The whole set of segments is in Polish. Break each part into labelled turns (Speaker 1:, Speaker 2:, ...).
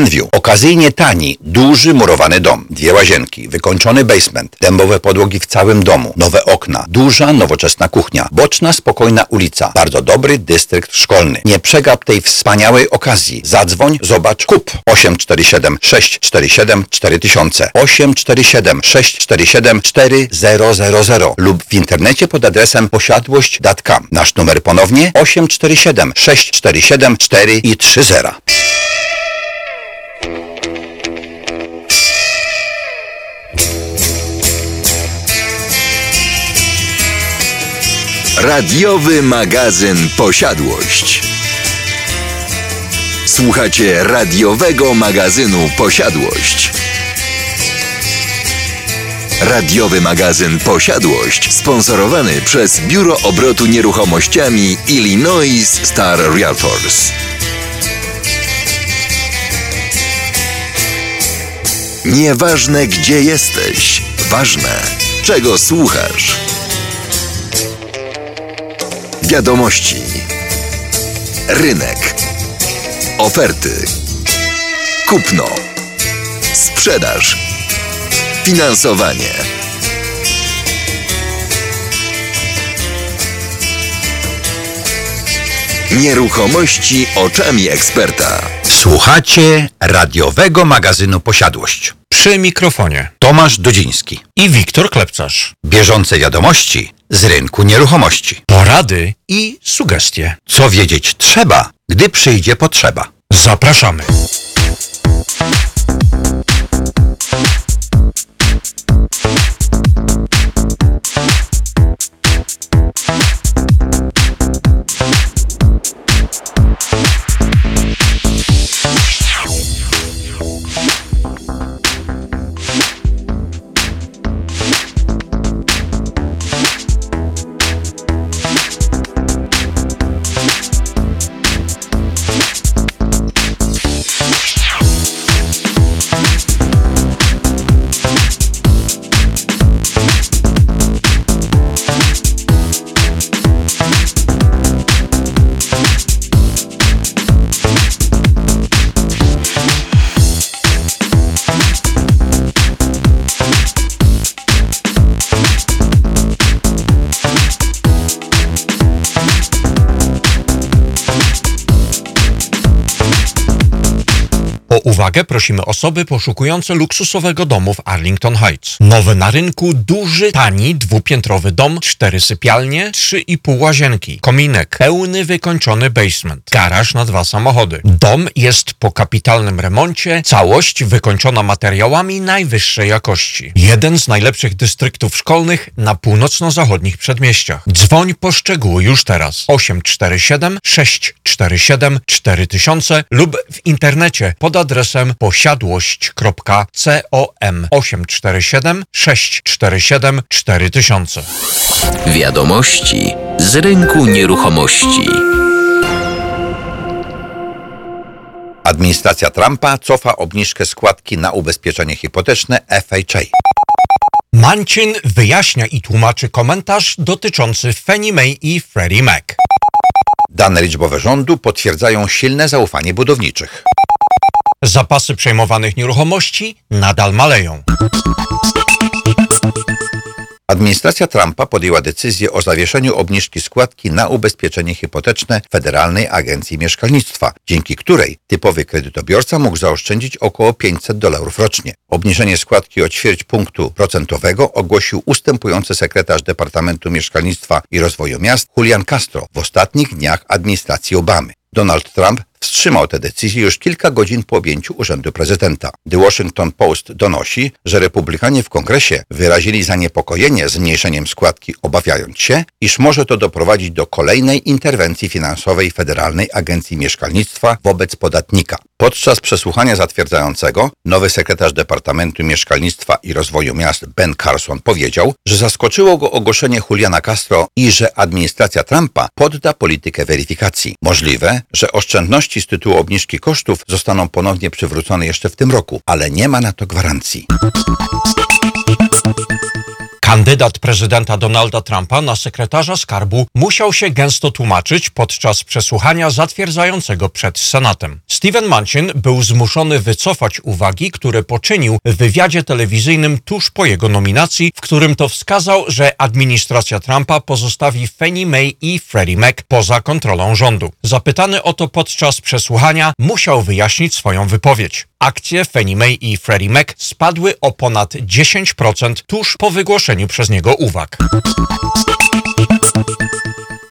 Speaker 1: Enview. Okazyjnie tani, duży murowany dom, dwie łazienki, wykończony basement, dębowe podłogi w całym domu, nowe okna, duża, nowoczesna kuchnia, boczna, spokojna ulica, bardzo dobry dystrykt szkolny. Nie przegap tej wspaniałej okazji. Zadzwoń, zobacz, kup 847 647 4000 847 647 4000 lub w internecie pod adresem posiadłość.com. Nasz numer ponownie 847 647 4 i 30.
Speaker 2: Radiowy magazyn Posiadłość. Słuchacie radiowego magazynu Posiadłość. Radiowy magazyn Posiadłość sponsorowany przez Biuro Obrotu Nieruchomościami Illinois Star Realtors. Nieważne gdzie jesteś, ważne czego słuchasz. Wiadomości. Rynek. Oferty. Kupno. Sprzedaż. Finansowanie. Nieruchomości oczami eksperta.
Speaker 1: Słuchacie radiowego magazynu Posiadłość.
Speaker 3: Przy mikrofonie
Speaker 1: Tomasz Dudziński.
Speaker 3: i Wiktor Klepcarz.
Speaker 1: Bieżące wiadomości z rynku nieruchomości.
Speaker 3: Porady i sugestie.
Speaker 1: Co wiedzieć trzeba, gdy przyjdzie potrzeba.
Speaker 3: Zapraszamy. Uwagę prosimy osoby poszukujące luksusowego domu w Arlington Heights. Nowy na rynku, duży, tani, dwupiętrowy dom, cztery sypialnie, trzy i pół łazienki, kominek, pełny wykończony basement, garaż na dwa samochody. Dom jest po kapitalnym remoncie, całość wykończona materiałami najwyższej jakości. Jeden z najlepszych dystryktów szkolnych na północno-zachodnich przedmieściach. Dzwoń po szczegóły już teraz. 847 647 4000 lub w internecie pod adresem posiadłość.com 847 647 4000.
Speaker 2: Wiadomości z rynku nieruchomości.
Speaker 1: Administracja Trumpa cofa obniżkę składki na ubezpieczenie hipoteczne FHA.
Speaker 3: Mancin wyjaśnia i tłumaczy komentarz dotyczący Fannie Mae i Freddie Mac.
Speaker 1: Dane liczbowe rządu potwierdzają silne zaufanie budowniczych.
Speaker 3: Zapasy przejmowanych nieruchomości nadal maleją.
Speaker 1: Administracja Trumpa podjęła decyzję o zawieszeniu obniżki składki na ubezpieczenie hipoteczne Federalnej Agencji Mieszkalnictwa, dzięki której typowy kredytobiorca mógł zaoszczędzić około 500 dolarów rocznie. Obniżenie składki o ćwierć punktu procentowego ogłosił ustępujący sekretarz Departamentu Mieszkalnictwa i Rozwoju Miast Julian Castro w ostatnich dniach administracji Obamy. Donald Trump wstrzymał tę decyzję już kilka godzin po objęciu urzędu prezydenta. The Washington Post donosi, że republikanie w kongresie wyrazili zaniepokojenie zmniejszeniem składki, obawiając się, iż może to doprowadzić do kolejnej interwencji finansowej Federalnej Agencji Mieszkalnictwa wobec podatnika. Podczas przesłuchania zatwierdzającego nowy sekretarz Departamentu Mieszkalnictwa i Rozwoju Miast Ben Carson powiedział, że zaskoczyło go ogłoszenie Juliana Castro i że administracja Trumpa podda politykę weryfikacji. Możliwe, że oszczędności z tytułu obniżki kosztów zostaną ponownie przywrócone jeszcze w tym roku, ale nie ma na to gwarancji.
Speaker 3: Kandydat prezydenta Donalda Trumpa na sekretarza skarbu musiał się gęsto tłumaczyć podczas przesłuchania zatwierdzającego przed Senatem. Steven Manchin był zmuszony wycofać uwagi, które poczynił w wywiadzie telewizyjnym tuż po jego nominacji, w którym to wskazał, że administracja Trumpa pozostawi Fannie Mae i Freddie Mac poza kontrolą rządu. Zapytany o to podczas przesłuchania, musiał wyjaśnić swoją wypowiedź. Akcje Fannie Mae i Freddie Mac spadły o ponad 10% tuż po wygłoszeniu przez niego uwag.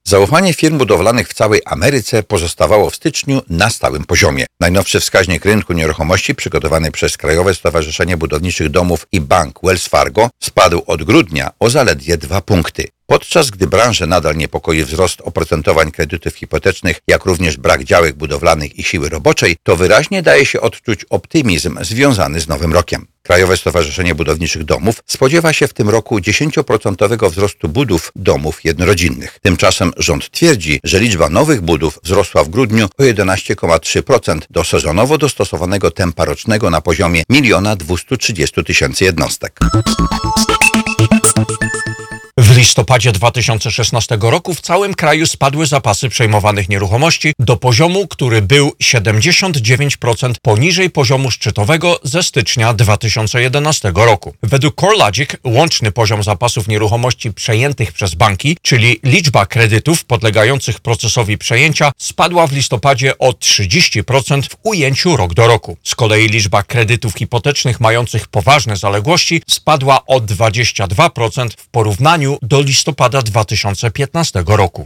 Speaker 1: Zaufanie firm budowlanych w całej Ameryce pozostawało w styczniu na stałym poziomie. Najnowszy wskaźnik rynku nieruchomości przygotowany przez Krajowe Stowarzyszenie Budowniczych Domów i bank Wells Fargo spadł od grudnia o zaledwie dwa punkty. Podczas gdy branżę nadal niepokoi wzrost oprocentowań kredytów hipotecznych, jak również brak działek budowlanych i siły roboczej, to wyraźnie daje się odczuć optymizm związany z nowym rokiem. Krajowe Stowarzyszenie Budowniczych Domów spodziewa się w tym roku 10% wzrostu budów domów jednorodzinnych. Tymczasem rząd twierdzi, że liczba nowych budów wzrosła w grudniu o 11,3% do sezonowo dostosowanego tempa rocznego na poziomie 1 230 tysięcy jednostek.
Speaker 3: Listopadzie 2016 roku w całym kraju spadły zapasy przejmowanych nieruchomości do poziomu, który był 79% poniżej poziomu szczytowego ze stycznia 2011 roku. Według CoreLogic łączny poziom zapasów nieruchomości przejętych przez banki, czyli liczba kredytów podlegających procesowi przejęcia, spadła w listopadzie o 30% w ujęciu rok do roku. Z kolei liczba kredytów hipotecznych mających poważne zaległości spadła o 22% w porównaniu do listopada 2015 roku.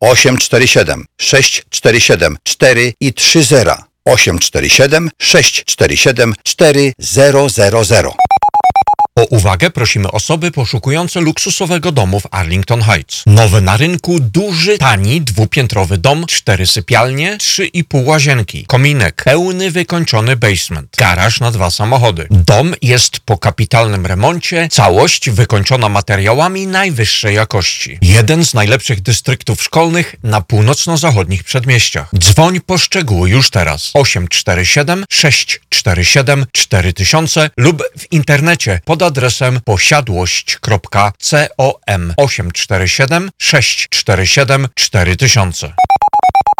Speaker 1: 847 647 4 i 30 847 647 4000
Speaker 3: O uwagę prosimy osoby poszukujące luksusowego domu w Arlington Heights. Nowy na rynku, duży, tani, dwupiętrowy dom, cztery sypialnie, trzy i pół łazienki, kominek, pełny wykończony basement, garaż na dwa samochody. Dom jest po kapitalnym remoncie, całość wykończona materiałami najwyższej jakości. Jeden z najlepszych dystryktów szkolnych na północno-zachodnich przedmieściach. Dzwoń po szczegóły już teraz. 847 647 4000 lub w internecie pod adresem posiadłość.com 847 647 4000.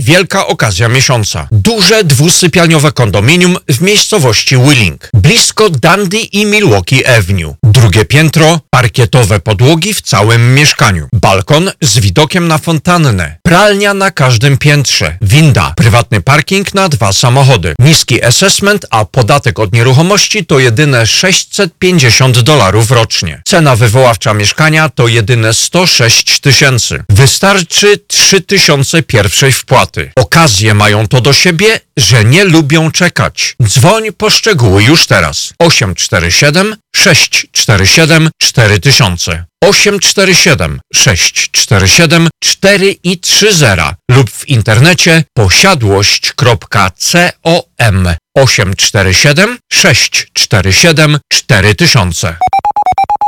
Speaker 3: Wielka okazja miesiąca. Duże dwusypialniowe kondominium w miejscowości Willing, blisko Dundee i Milwaukee Avenue. Drugie piętro, parkietowe podłogi w całym mieszkaniu. Balkon z widokiem na fontannę. Pralnia na każdym piętrze. Winda. Prywatny parking na dwa samochody. Niski assessment, a podatek od nieruchomości to jedyne 650 dolarów rocznie. Cena wywoławcza mieszkania to jedyne 106 tysięcy. Wystarczy 3 tysiące pierwszej wpłaty. Okazje mają to do siebie, że nie lubią czekać. Dzwoń po szczegóły już teraz. 847 647 4000 847 647 4 i 30 lub w internecie posiadłość.com 847 647 4000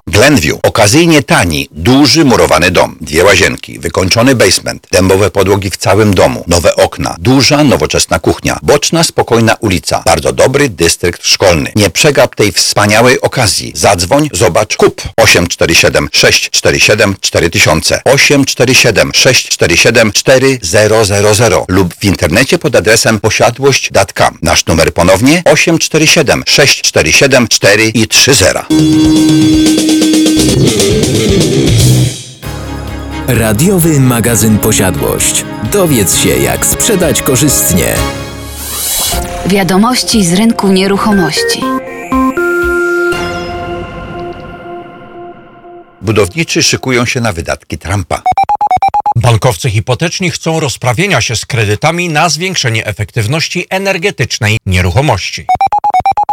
Speaker 1: Glenview. Okazyjnie tani, duży murowany dom, dwie łazienki, wykończony basement, dębowe podłogi w całym domu, nowe okna, duża, nowoczesna kuchnia, boczna, spokojna ulica, bardzo dobry dystrykt szkolny. Nie przegap tej wspaniałej okazji. Zadzwoń, zobacz, kup 847 647 4000 847 647 4000 lub w internecie pod adresem posiadłość.com. Nasz numer ponownie 847 647 4 i 30.
Speaker 2: Radiowy magazyn Posiadłość. Dowiedz się, jak sprzedać korzystnie.
Speaker 4: Wiadomości z rynku nieruchomości.
Speaker 1: Budowniczy szykują się na wydatki Trumpa.
Speaker 3: Bankowcy hipoteczni chcą rozprawienia się z kredytami na zwiększenie efektywności energetycznej nieruchomości.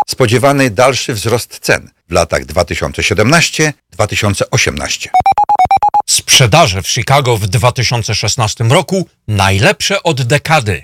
Speaker 1: Spodziewany dalszy wzrost cen w latach 2017-2018.
Speaker 3: Sprzedaże w Chicago w 2016 roku najlepsze od dekady.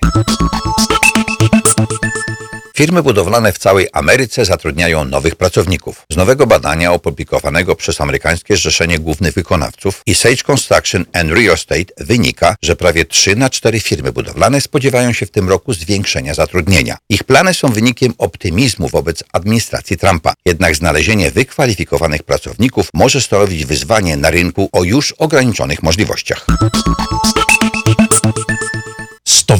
Speaker 1: Firmy budowlane w całej Ameryce zatrudniają nowych pracowników. Z nowego badania opublikowanego przez amerykańskie Zrzeszenie Głównych Wykonawców i Sage Construction and Real Estate wynika, że prawie 3 na 4 firmy budowlane spodziewają się w tym roku zwiększenia zatrudnienia. Ich plany są wynikiem optymizmu wobec administracji Trumpa. Jednak znalezienie wykwalifikowanych pracowników może stanowić wyzwanie na rynku o już ograniczonych możliwościach.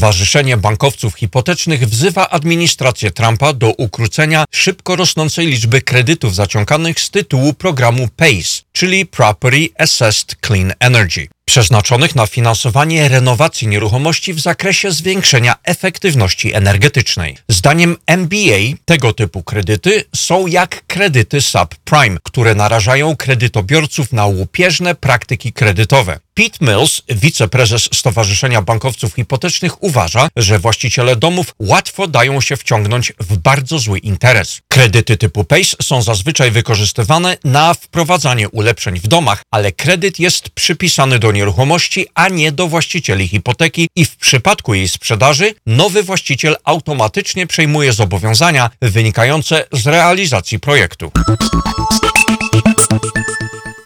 Speaker 3: Stowarzyszenie Bankowców Hipotecznych wzywa administrację Trumpa do ukrócenia szybko rosnącej liczby kredytów zaciąganych z tytułu programu PACE, czyli Property Assessed Clean Energy przeznaczonych na finansowanie renowacji nieruchomości w zakresie zwiększenia efektywności energetycznej. Zdaniem MBA tego typu kredyty są jak kredyty subprime, które narażają kredytobiorców na łupieżne praktyki kredytowe. Pete Mills, wiceprezes Stowarzyszenia Bankowców Hipotecznych, uważa, że właściciele domów łatwo dają się wciągnąć w bardzo zły interes. Kredyty typu PACE są zazwyczaj wykorzystywane na wprowadzanie ulepszeń w domach, ale kredyt jest przypisany do nieruchomości, a nie do właścicieli hipoteki i w przypadku jej sprzedaży nowy właściciel automatycznie przejmuje zobowiązania wynikające z realizacji projektu.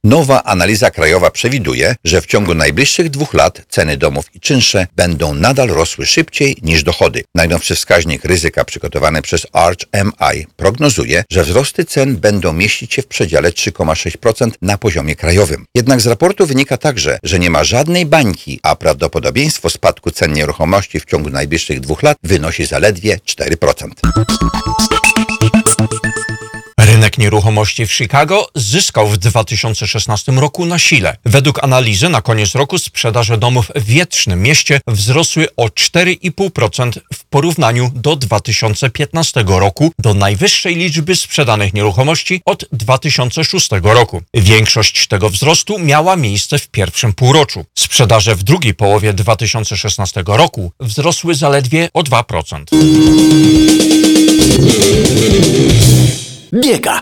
Speaker 1: Nowa analiza krajowa przewiduje, że w ciągu najbliższych dwóch lat ceny domów i czynsze będą nadal rosły szybciej niż dochody. Najnowszy wskaźnik ryzyka przygotowany przez Arch MI prognozuje, że wzrosty cen będą mieścić się w przedziale 3,6% na poziomie krajowym. Jednak z raportu wynika także, że nie ma żadnej bańki, a prawdopodobieństwo spadku cen nieruchomości w ciągu najbliższych dwóch lat wynosi zaledwie 4%.
Speaker 3: Rynek nieruchomości w Chicago zyskał w 2016 roku na sile. Według analizy na koniec roku sprzedaże domów w Wietrznym Mieście wzrosły o 4,5% w porównaniu do 2015 roku, do najwyższej liczby sprzedanych nieruchomości od 2006 roku. Większość tego wzrostu miała miejsce w pierwszym półroczu. Sprzedaże w drugiej połowie 2016 roku wzrosły zaledwie o 2%.
Speaker 5: Дека!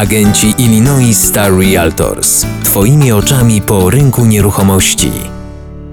Speaker 2: Agenci Illinois Star Realtors. Twoimi oczami po rynku nieruchomości.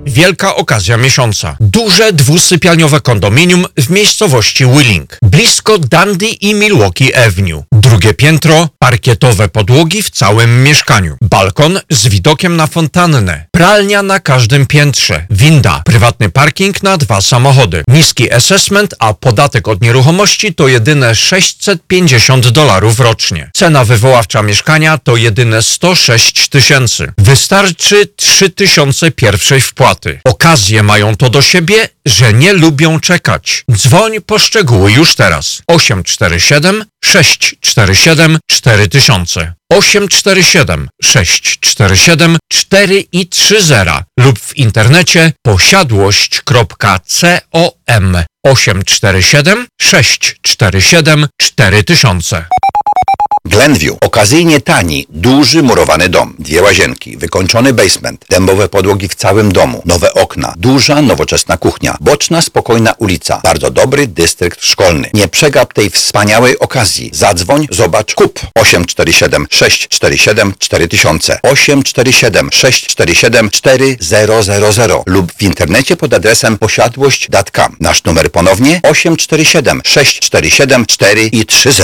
Speaker 3: Wielka okazja miesiąca. Duże dwusypialniowe kondominium w miejscowości Willing, blisko Dundee i Milwaukee Avenue. Drugie piętro, parkietowe podłogi w całym mieszkaniu. Balkon z widokiem na fontannę. Pralnia na każdym piętrze. Winda. Prywatny parking na dwa samochody. Niski assessment, a podatek od nieruchomości to jedyne 650 dolarów rocznie. Cena wywoławcza mieszkania to jedyne 106 tysięcy. Wystarczy 3 tysiące pierwszej wpłaty. Okazje mają to do siebie, że nie lubią czekać. Dzwoń po szczegóły już teraz. 847 647 4000 847 647 4 i 30 lub w internecie posiadłość.com 847 647 4000
Speaker 1: Glenview. Okazyjnie tani, duży murowany dom, dwie łazienki, wykończony basement, dębowe podłogi w całym domu, nowe okna, duża, nowoczesna kuchnia, boczna, spokojna ulica, bardzo dobry dystrykt szkolny. Nie przegap tej wspaniałej okazji. Zadzwoń, zobacz, kup 847 647 4000 847 647 4000 lub w internecie pod adresem posiadłość.com. Nasz numer ponownie 847 647 4 i 30.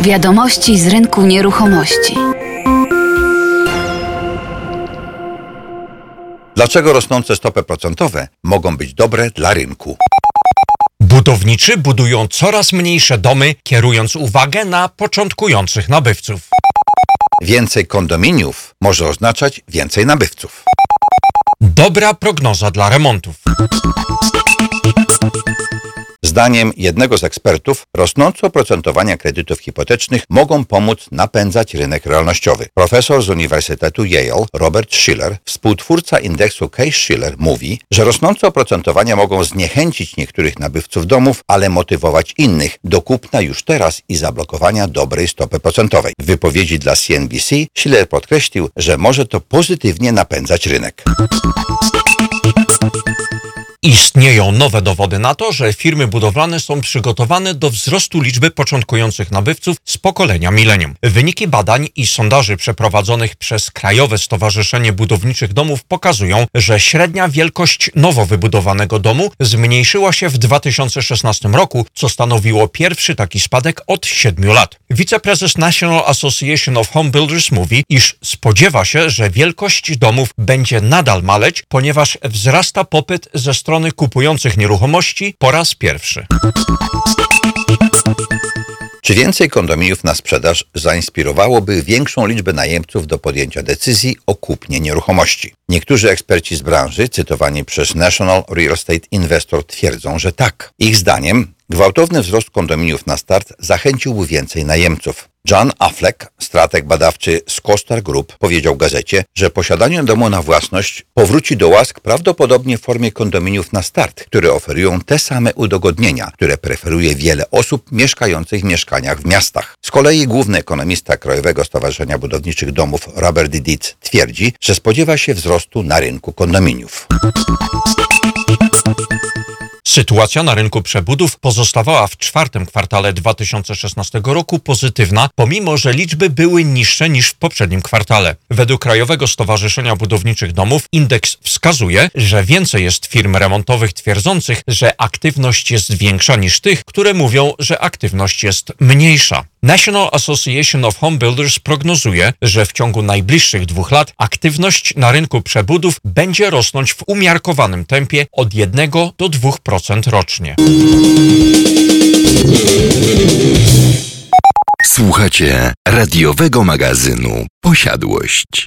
Speaker 4: Wiadomości z rynku nieruchomości.
Speaker 1: Dlaczego rosnące stopy procentowe mogą być dobre dla rynku?
Speaker 3: Budowniczy budują coraz mniejsze domy, kierując uwagę na początkujących nabywców.
Speaker 1: Więcej kondominiów może oznaczać więcej nabywców.
Speaker 3: Dobra prognoza dla remontów.
Speaker 1: Zdaniem jednego z ekspertów, rosnące oprocentowania kredytów hipotecznych mogą pomóc napędzać rynek realnościowy. Profesor z Uniwersytetu Yale, Robert Schiller, współtwórca indeksu Case-Shiller, mówi, że rosnące oprocentowania mogą zniechęcić niektórych nabywców domów, ale motywować innych do kupna już teraz i zablokowania dobrej stopy procentowej. W wypowiedzi dla CNBC Schiller podkreślił, że może to pozytywnie napędzać rynek.
Speaker 3: Istnieją nowe dowody na to, że firmy budowlane są przygotowane do wzrostu liczby początkujących nabywców z pokolenia milenium. Wyniki badań i sondaży przeprowadzonych przez Krajowe Stowarzyszenie Budowniczych Domów pokazują, że średnia wielkość nowo wybudowanego domu zmniejszyła się w 2016 roku, co stanowiło pierwszy taki spadek od 7 lat. Wiceprezes National Association of Home Builders mówi, iż spodziewa się, że wielkość domów będzie nadal maleć, ponieważ wzrasta popyt ze strony kupujących nieruchomości po raz pierwszy.
Speaker 1: Czy więcej kondominiów na sprzedaż zainspirowałoby większą liczbę najemców do podjęcia decyzji o kupnie nieruchomości? Niektórzy eksperci z branży, cytowani przez National Real Estate Investor, twierdzą, że tak. Ich zdaniem gwałtowny wzrost kondominiów na start zachęciłby więcej najemców. John Affleck, strateg badawczy z Costar Group, powiedział gazecie, że posiadanie domu na własność powróci do łask prawdopodobnie w formie kondominiów na start, które oferują te same udogodnienia, które preferuje wiele osób mieszkających w mieszkaniach w miastach. Z kolei główny ekonomista Krajowego Stowarzyszenia Budowniczych Domów Robert Dietz twierdzi, że spodziewa się wzrostu na rynku kondominiów.
Speaker 3: Sytuacja na rynku przebudów pozostawała w czwartym kwartale 2016 roku pozytywna, pomimo że liczby były niższe niż w poprzednim kwartale. Według Krajowego Stowarzyszenia Budowniczych Domów indeks wskazuje, że więcej jest firm remontowych twierdzących, że aktywność jest większa niż tych, które mówią, że aktywność jest mniejsza. National Association of Home Builders prognozuje, że w ciągu najbliższych dwóch lat aktywność na rynku przebudów będzie rosnąć w umiarkowanym tempie od 1 do 2% rocznie.
Speaker 6: Słuchacie radiowego magazynu Posiadłość.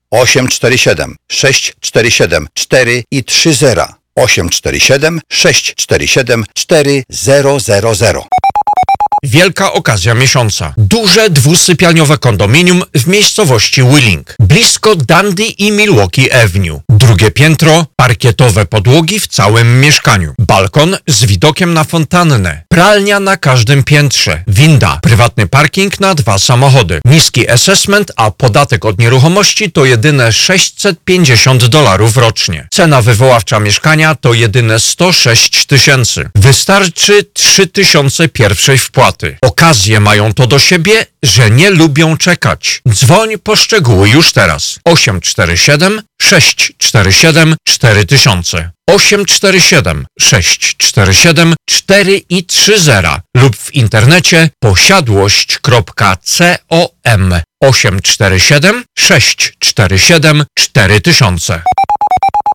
Speaker 1: 847 647 4 i 30 847 647 4000
Speaker 3: Wielka okazja miesiąca. Duże dwusypialniowe kondominium w miejscowości Willing, blisko Dundee i Milwaukee Avenue. Drugie piętro, parkietowe podłogi w całym mieszkaniu. Balkon z widokiem na fontannę. Pralnia na każdym piętrze. Winda. Prywatny parking na dwa samochody. Niski assessment, a podatek od nieruchomości to jedyne 650 dolarów rocznie. Cena wywoławcza mieszkania to jedyne 106 tysięcy. Wystarczy 3 tysiące pierwszej wpłaty. Okazje mają to do siebie, że nie lubią czekać. Dzwoń po szczegóły już teraz. 847 647 4000 847 647 4 i 30 lub w internecie posiadłość.com 847 647 4000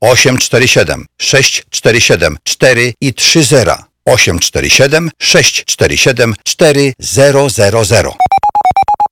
Speaker 1: 847 647 4 i 30 847 647 4000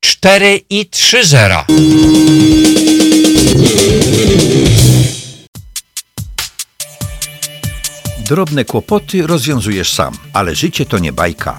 Speaker 3: 4 i 30
Speaker 1: Drobne kłopoty rozwiązujesz sam, ale życie to nie bajka.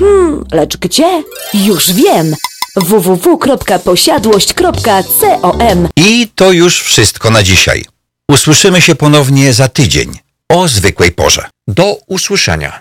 Speaker 7: Hmm, lecz gdzie? Już wiem! www.posiadłość.com
Speaker 1: I to już wszystko na dzisiaj. Usłyszymy się ponownie za tydzień o zwykłej porze.
Speaker 3: Do usłyszenia.